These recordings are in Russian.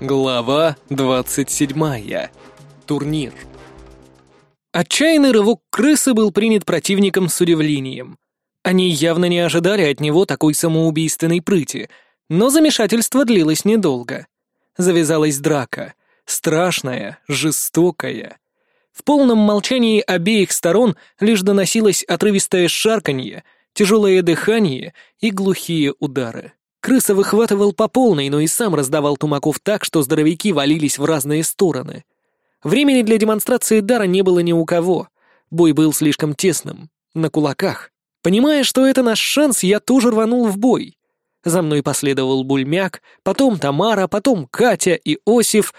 Глава 27. Турнир. Отчаянный рывок крысы был принят противником с удивлением. Они явно не ожидали от него такой самоубийственной прыти, но замешательство длилось недолго. Завязалась драка. Страшная, жестокая. В полном молчании обеих сторон лишь доносилось отрывистое шарканье, тяжелое дыхание и глухие удары. Крыса выхватывал по полной, но и сам раздавал тумаков так, что здоровяки валились в разные стороны. Времени для демонстрации дара не было ни у кого. Бой был слишком тесным, на кулаках. Понимая, что это наш шанс, я тоже рванул в бой. За мной последовал Бульмяк, потом Тамара, потом Катя и Осиф.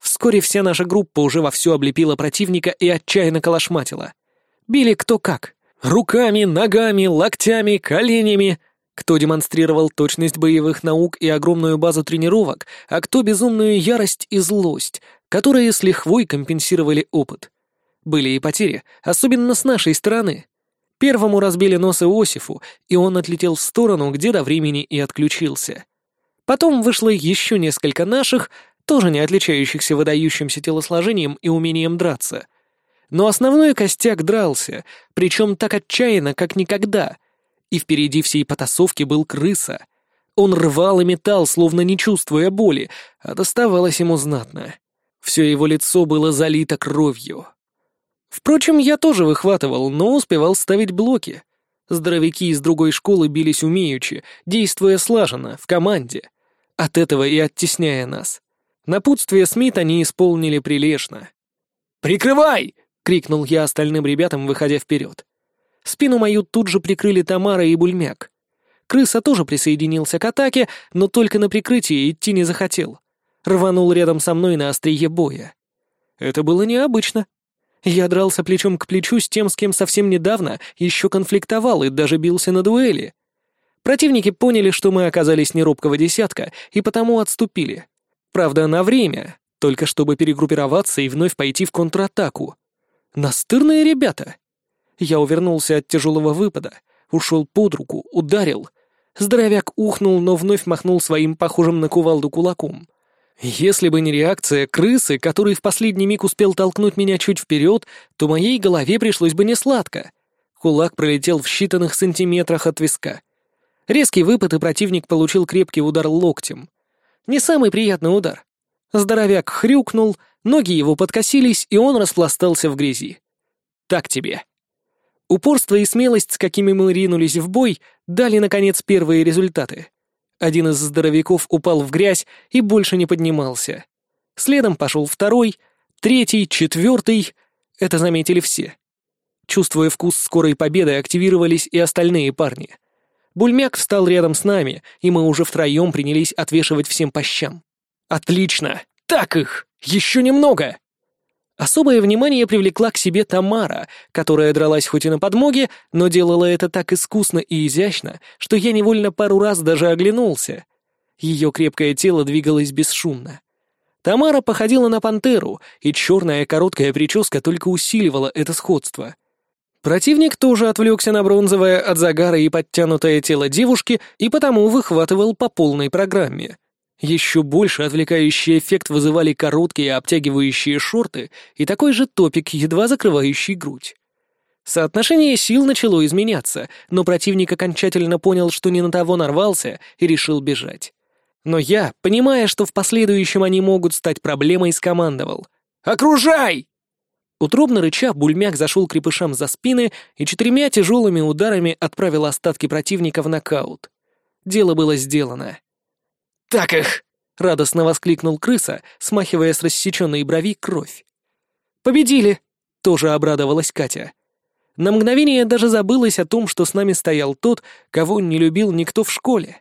Вскоре вся наша группа уже вовсю облепила противника и отчаянно калашматила. Били кто как. Руками, ногами, локтями, коленями кто демонстрировал точность боевых наук и огромную базу тренировок, а кто безумную ярость и злость, которые с лихвой компенсировали опыт. Были и потери, особенно с нашей стороны. Первому разбили нос Иосифу, и он отлетел в сторону, где до времени и отключился. Потом вышло еще несколько наших, тоже не отличающихся выдающимся телосложением и умением драться. Но основной костяк дрался, причем так отчаянно, как никогда — и впереди всей потасовки был крыса. Он рвал и метал, словно не чувствуя боли, а доставалось ему знатно. Все его лицо было залито кровью. Впрочем, я тоже выхватывал, но успевал ставить блоки. Здоровяки из другой школы бились умеючи, действуя слаженно, в команде. От этого и оттесняя нас. Напутствие Смит они исполнили прилежно. «Прикрывай!» — крикнул я остальным ребятам, выходя вперед. Спину мою тут же прикрыли Тамара и Бульмяк. Крыса тоже присоединился к атаке, но только на прикрытие идти не захотел. Рванул рядом со мной на острие боя. Это было необычно. Я дрался плечом к плечу с тем, с кем совсем недавно еще конфликтовал и даже бился на дуэли. Противники поняли, что мы оказались не робкого десятка, и потому отступили. Правда, на время, только чтобы перегруппироваться и вновь пойти в контратаку. Настырные ребята. Я увернулся от тяжелого выпада, ушел под руку, ударил. Здоровяк ухнул, но вновь махнул своим похожим на кувалду кулаком. Если бы не реакция крысы, который в последний миг успел толкнуть меня чуть вперед, то моей голове пришлось бы несладко. Кулак пролетел в считанных сантиметрах от виска. Резкий выпад, и противник получил крепкий удар локтем. Не самый приятный удар. Здоровяк хрюкнул, ноги его подкосились, и он распластался в грязи. Так тебе. Упорство и смелость, с какими мы ринулись в бой, дали, наконец, первые результаты. Один из здоровяков упал в грязь и больше не поднимался. Следом пошел второй, третий, четвертый. Это заметили все. Чувствуя вкус скорой победы, активировались и остальные парни. Бульмяк встал рядом с нами, и мы уже втроем принялись отвешивать всем по щам. «Отлично! Так их! Еще немного!» Особое внимание привлекла к себе Тамара, которая дралась хоть и на подмоге, но делала это так искусно и изящно, что я невольно пару раз даже оглянулся. Ее крепкое тело двигалось бесшумно. Тамара походила на пантеру, и черная короткая прическа только усиливала это сходство. Противник тоже отвлекся на бронзовое от загара и подтянутое тело девушки и потому выхватывал по полной программе — еще больше отвлекающий эффект вызывали короткие обтягивающие шорты и такой же топик, едва закрывающий грудь. Соотношение сил начало изменяться, но противник окончательно понял, что не на того нарвался, и решил бежать. Но я, понимая, что в последующем они могут стать проблемой, скомандовал. «Окружай!» Утробно рыча, бульмяк зашел крепышам за спины и четырьмя тяжелыми ударами отправил остатки противника в нокаут. Дело было сделано. «Так их!» — радостно воскликнул крыса, смахивая с рассеченной брови кровь. «Победили!» — тоже обрадовалась Катя. На мгновение даже забылась о том, что с нами стоял тот, кого не любил никто в школе.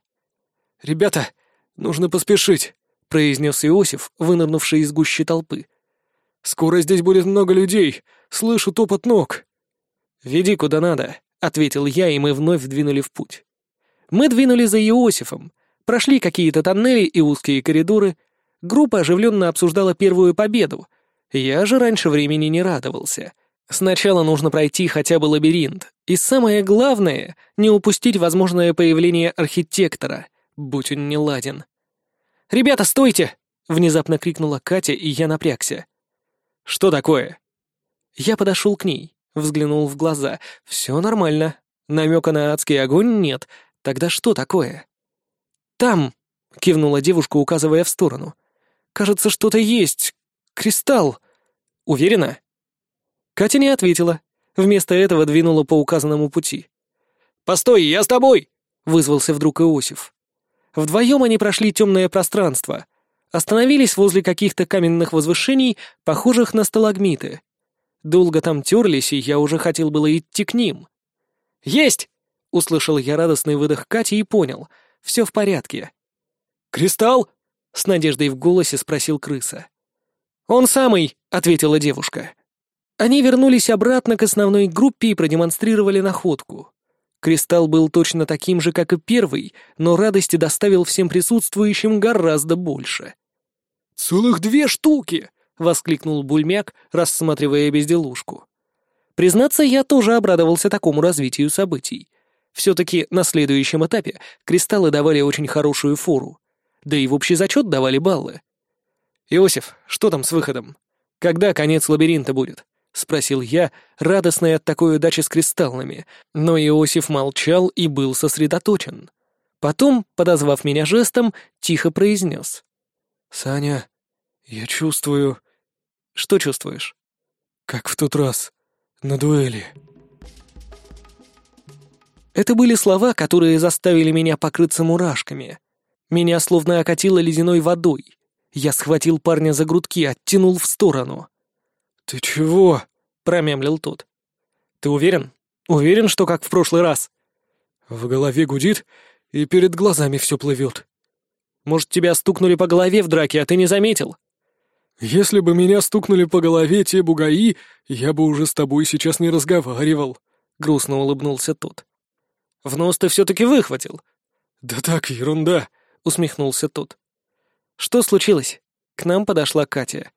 «Ребята, нужно поспешить», — произнес Иосиф, вынырнувший из гущи толпы. «Скоро здесь будет много людей. Слышу топот ног». «Веди куда надо», — ответил я, и мы вновь двинули в путь. Мы двинули за Иосифом, Прошли какие-то тоннели и узкие коридоры. Группа оживленно обсуждала первую победу. Я же раньше времени не радовался. Сначала нужно пройти хотя бы лабиринт. И самое главное — не упустить возможное появление архитектора, будь он не ладен. «Ребята, стойте!» —— внезапно крикнула Катя, и я напрягся. «Что такое?» Я подошел к ней, взглянул в глаза. Все нормально. Намека на адский огонь нет. Тогда что такое? «Там!» — кивнула девушка, указывая в сторону. «Кажется, что-то есть. Кристалл. Уверена?» Катя не ответила. Вместо этого двинула по указанному пути. «Постой, я с тобой!» — вызвался вдруг Иосиф. Вдвоем они прошли темное пространство. Остановились возле каких-то каменных возвышений, похожих на сталагмиты. Долго там терлись, и я уже хотел было идти к ним. «Есть!» — услышал я радостный выдох Кати и понял. Все в порядке. «Кристалл?» — с надеждой в голосе спросил крыса. «Он самый!» — ответила девушка. Они вернулись обратно к основной группе и продемонстрировали находку. Кристалл был точно таким же, как и первый, но радости доставил всем присутствующим гораздо больше. «Целых две штуки!» — воскликнул Бульмяк, рассматривая безделушку. Признаться, я тоже обрадовался такому развитию событий. Все-таки на следующем этапе кристаллы давали очень хорошую фору. Да и в общий зачет давали баллы. «Иосиф, что там с выходом? Когда конец лабиринта будет?» — спросил я, радостный от такой удачи с кристаллами, но Иосиф молчал и был сосредоточен. Потом, подозвав меня жестом, тихо произнес. «Саня, я чувствую...» «Что чувствуешь?» «Как в тот раз, на дуэли». Это были слова, которые заставили меня покрыться мурашками. Меня словно окатило ледяной водой. Я схватил парня за грудки, оттянул в сторону. «Ты чего?» — промямлил тот. «Ты уверен? Уверен, что как в прошлый раз?» В голове гудит, и перед глазами все плывет. Может, тебя стукнули по голове в драке, а ты не заметил? Если бы меня стукнули по голове те бугаи, я бы уже с тобой сейчас не разговаривал, грустно улыбнулся тот. В нос ты все-таки выхватил. Да так, ерунда, усмехнулся тот. Что случилось? К нам подошла Катя.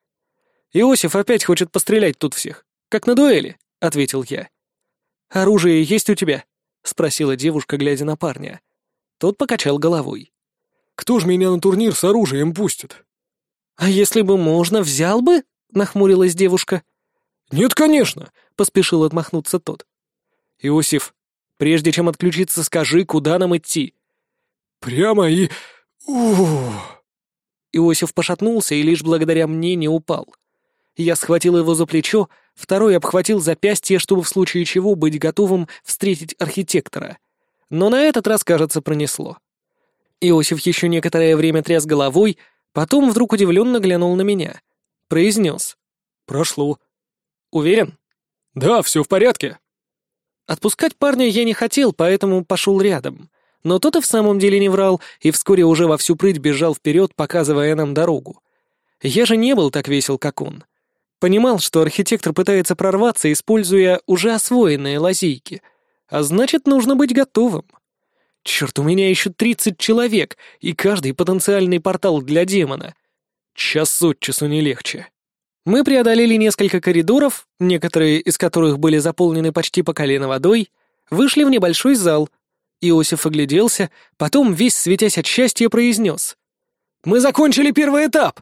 Иосиф опять хочет пострелять тут всех, как на дуэли, ответил я. Оружие есть у тебя? спросила девушка, глядя на парня. Тот покачал головой. Кто ж меня на турнир с оружием пустит? А если бы можно, взял бы? Нахмурилась девушка. Нет, конечно, поспешил отмахнуться тот. Иосиф, прежде чем отключиться, скажи, куда нам идти. Прямо и... Ух. Иосиф пошатнулся и лишь благодаря мне не упал. Я схватил его за плечо, второй обхватил запястье, чтобы в случае чего быть готовым встретить архитектора. Но на этот раз, кажется, пронесло. Иосиф еще некоторое время тряс головой, потом вдруг удивленно глянул на меня. Произнес. «Прошло». «Уверен?» «Да, все в порядке». Отпускать парня я не хотел, поэтому пошел рядом. Но тот и в самом деле не врал, и вскоре уже во всю прыть бежал вперед, показывая нам дорогу. Я же не был так весел, как он. Понимал, что архитектор пытается прорваться, используя уже освоенные лазейки. А значит, нужно быть готовым. Черт, у меня еще тридцать человек, и каждый потенциальный портал для демона. Час от часу не легче. Мы преодолели несколько коридоров, некоторые из которых были заполнены почти по колено водой, вышли в небольшой зал, Иосиф огляделся, потом, весь светясь от счастья, произнес. «Мы закончили первый этап!»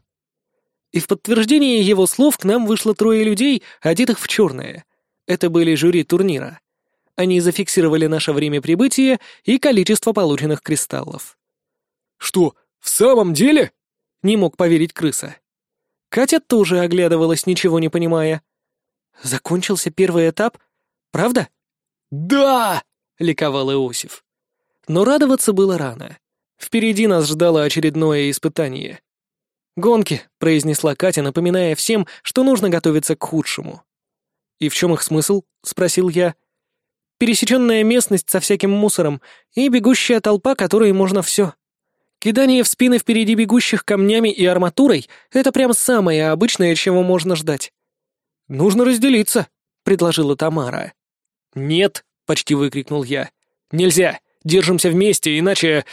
И в подтверждение его слов к нам вышло трое людей, одетых в черное. Это были жюри турнира. Они зафиксировали наше время прибытия и количество полученных кристаллов. «Что, в самом деле?» — не мог поверить крыса. Катя тоже оглядывалась, ничего не понимая. «Закончился первый этап? Правда?» «Да!» — ликовал Иосиф. Но радоваться было рано. Впереди нас ждало очередное испытание. «Гонки», — произнесла Катя, напоминая всем, что нужно готовиться к худшему. «И в чем их смысл?» — спросил я. «Пересеченная местность со всяким мусором и бегущая толпа, которой можно все. Кидание в спины впереди бегущих камнями и арматурой — это прям самое обычное, чего можно ждать». «Нужно разделиться», — предложила Тамара. «Нет», — почти выкрикнул я. «Нельзя. Держимся вместе, иначе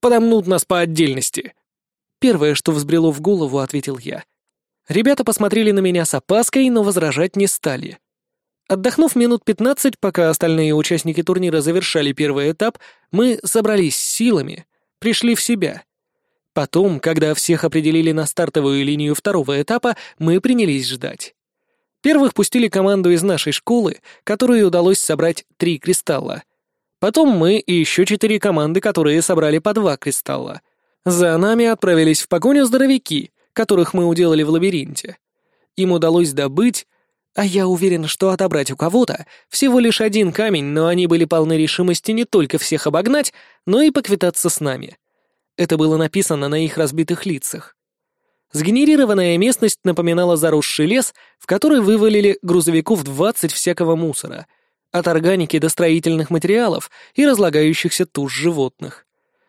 подомнут нас по отдельности». Первое, что взбрело в голову, ответил я. Ребята посмотрели на меня с опаской, но возражать не стали. Отдохнув минут пятнадцать, пока остальные участники турнира завершали первый этап, мы собрались силами, пришли в себя. Потом, когда всех определили на стартовую линию второго этапа, мы принялись ждать. Первых пустили команду из нашей школы, которой удалось собрать три кристалла. Потом мы и еще четыре команды, которые собрали по два кристалла. За нами отправились в погоню здоровяки, которых мы уделали в лабиринте. Им удалось добыть, а я уверен, что отобрать у кого-то всего лишь один камень, но они были полны решимости не только всех обогнать, но и поквитаться с нами. Это было написано на их разбитых лицах. Сгенерированная местность напоминала заросший лес, в который вывалили грузовиков 20 всякого мусора, от органики до строительных материалов и разлагающихся туш животных.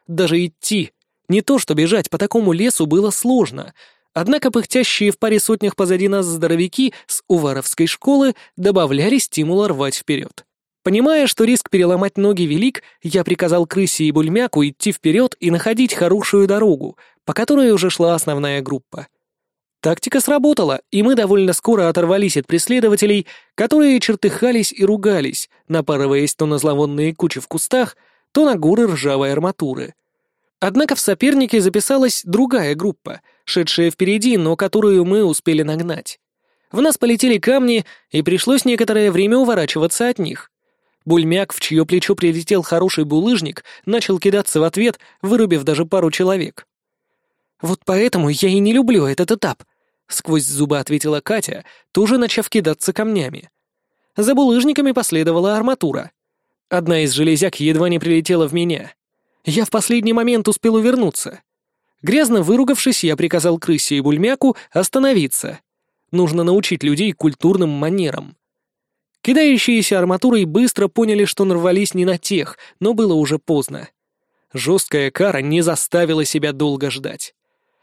Даже идти, не то что бежать по такому лесу было сложно, однако пыхтящие в паре сотнях позади нас здоровяки с Уваровской школы добавляли стимула рвать вперед. Понимая, что риск переломать ноги велик, я приказал крысе и бульмяку идти вперед и находить хорошую дорогу, по которой уже шла основная группа. Тактика сработала, и мы довольно скоро оторвались от преследователей, которые чертыхались и ругались, напарываясь то на зловонные кучи в кустах, то на горы ржавой арматуры. Однако в сопернике записалась другая группа, шедшая впереди, но которую мы успели нагнать. В нас полетели камни, и пришлось некоторое время уворачиваться от них. Бульмяк, в чье плечо прилетел хороший булыжник, начал кидаться в ответ, вырубив даже пару человек. «Вот поэтому я и не люблю этот этап», — сквозь зубы ответила Катя, тоже начав кидаться камнями. За булыжниками последовала арматура. Одна из железяк едва не прилетела в меня. Я в последний момент успел увернуться. Грязно выругавшись, я приказал крысе и бульмяку остановиться. Нужно научить людей культурным манерам. Кидающиеся арматурой быстро поняли, что нарвались не на тех, но было уже поздно. Жесткая кара не заставила себя долго ждать.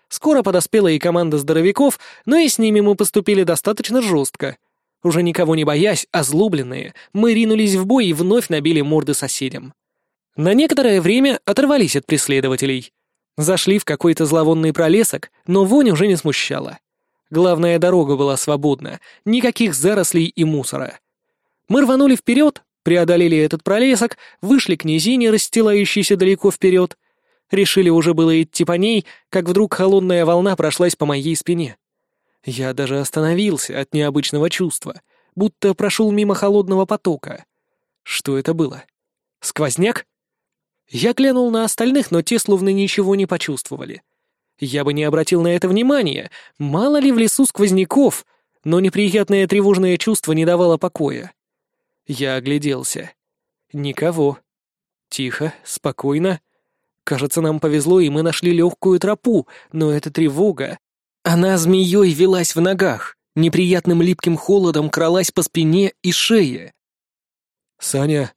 Скоро подоспела и команда здоровяков, но и с ними мы поступили достаточно жестко. Уже никого не боясь, озлобленные, мы ринулись в бой и вновь набили морды соседям. На некоторое время оторвались от преследователей. Зашли в какой-то зловонный пролесок, но вонь уже не смущала. Главная дорога была свободна, никаких зарослей и мусора. Мы рванули вперед, преодолели этот пролесок, вышли к низине, расстилающейся далеко вперед. Решили уже было идти по ней, как вдруг холодная волна прошлась по моей спине. Я даже остановился от необычного чувства, будто прошел мимо холодного потока. Что это было? Сквозняк? Я глянул на остальных, но те словно ничего не почувствовали. Я бы не обратил на это внимания, мало ли в лесу сквозняков, но неприятное тревожное чувство не давало покоя. Я огляделся. Никого. Тихо, спокойно. Кажется, нам повезло, и мы нашли легкую тропу, но эта тревога... Она змеей велась в ногах, неприятным липким холодом кралась по спине и шее. «Саня,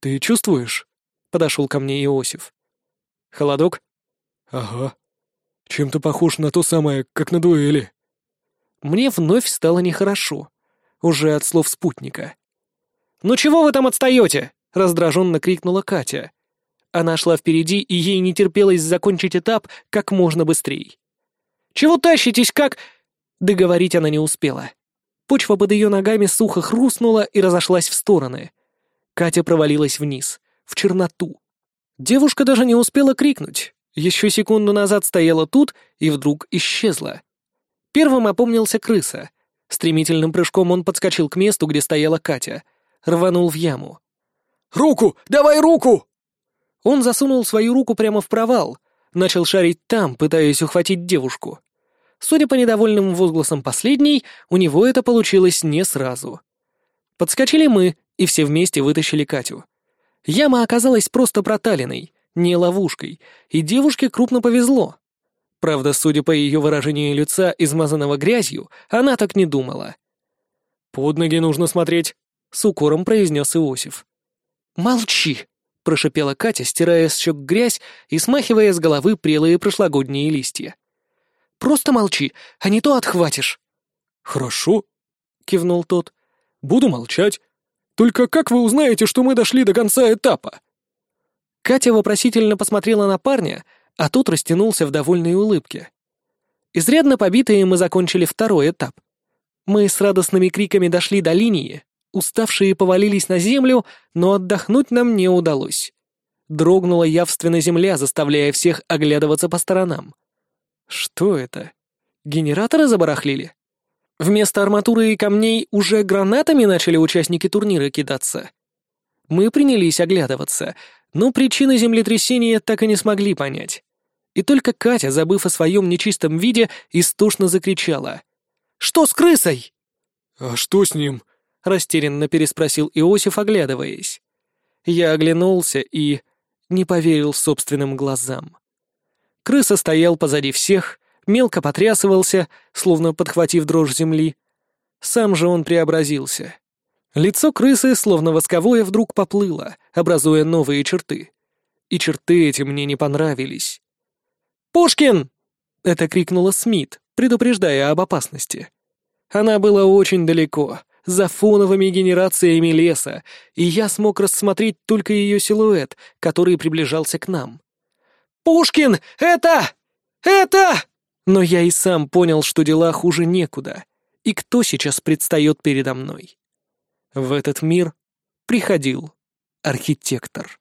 ты чувствуешь?» — подошел ко мне Иосиф. «Холодок?» «Ага. Чем-то похож на то самое, как на дуэли». Мне вновь стало нехорошо, уже от слов спутника. «Ну чего вы там отстаете?» — раздраженно крикнула Катя. Она шла впереди, и ей не терпелось закончить этап как можно быстрее. «Чего тащитесь, как...» Договорить она не успела. Почва под ее ногами сухо хрустнула и разошлась в стороны. Катя провалилась вниз, в черноту. Девушка даже не успела крикнуть. Еще секунду назад стояла тут и вдруг исчезла. Первым опомнился крыса. Стремительным прыжком он подскочил к месту, где стояла Катя — рванул в яму. «Руку! Давай руку!» Он засунул свою руку прямо в провал, начал шарить там, пытаясь ухватить девушку. Судя по недовольным возгласам последней, у него это получилось не сразу. Подскочили мы, и все вместе вытащили Катю. Яма оказалась просто проталиной, не ловушкой, и девушке крупно повезло. Правда, судя по ее выражению лица, измазанного грязью, она так не думала. «Под ноги нужно смотреть», с укором произнес Иосиф. «Молчи!» — прошипела Катя, стирая с щек грязь и смахивая с головы прелые прошлогодние листья. «Просто молчи, а не то отхватишь». «Хорошо», — кивнул тот. «Буду молчать. Только как вы узнаете, что мы дошли до конца этапа?» Катя вопросительно посмотрела на парня, а тот растянулся в довольной улыбке. Изрядно побитые мы закончили второй этап. Мы с радостными криками дошли до линии, Уставшие повалились на землю, но отдохнуть нам не удалось. Дрогнула явственно земля, заставляя всех оглядываться по сторонам. Что это? Генераторы забарахлили? Вместо арматуры и камней уже гранатами начали участники турнира кидаться? Мы принялись оглядываться, но причины землетрясения так и не смогли понять. И только Катя, забыв о своем нечистом виде, истошно закричала. «Что с крысой?» «А что с ним?» — растерянно переспросил Иосиф, оглядываясь. Я оглянулся и не поверил собственным глазам. Крыса стоял позади всех, мелко потрясывался, словно подхватив дрожь земли. Сам же он преобразился. Лицо крысы, словно восковое, вдруг поплыло, образуя новые черты. И черты эти мне не понравились. «Пушкин!» — это крикнула Смит, предупреждая об опасности. Она была очень далеко, за фоновыми генерациями леса, и я смог рассмотреть только ее силуэт, который приближался к нам. «Пушкин! Это! Это!» Но я и сам понял, что дела хуже некуда, и кто сейчас предстает передо мной. В этот мир приходил архитектор.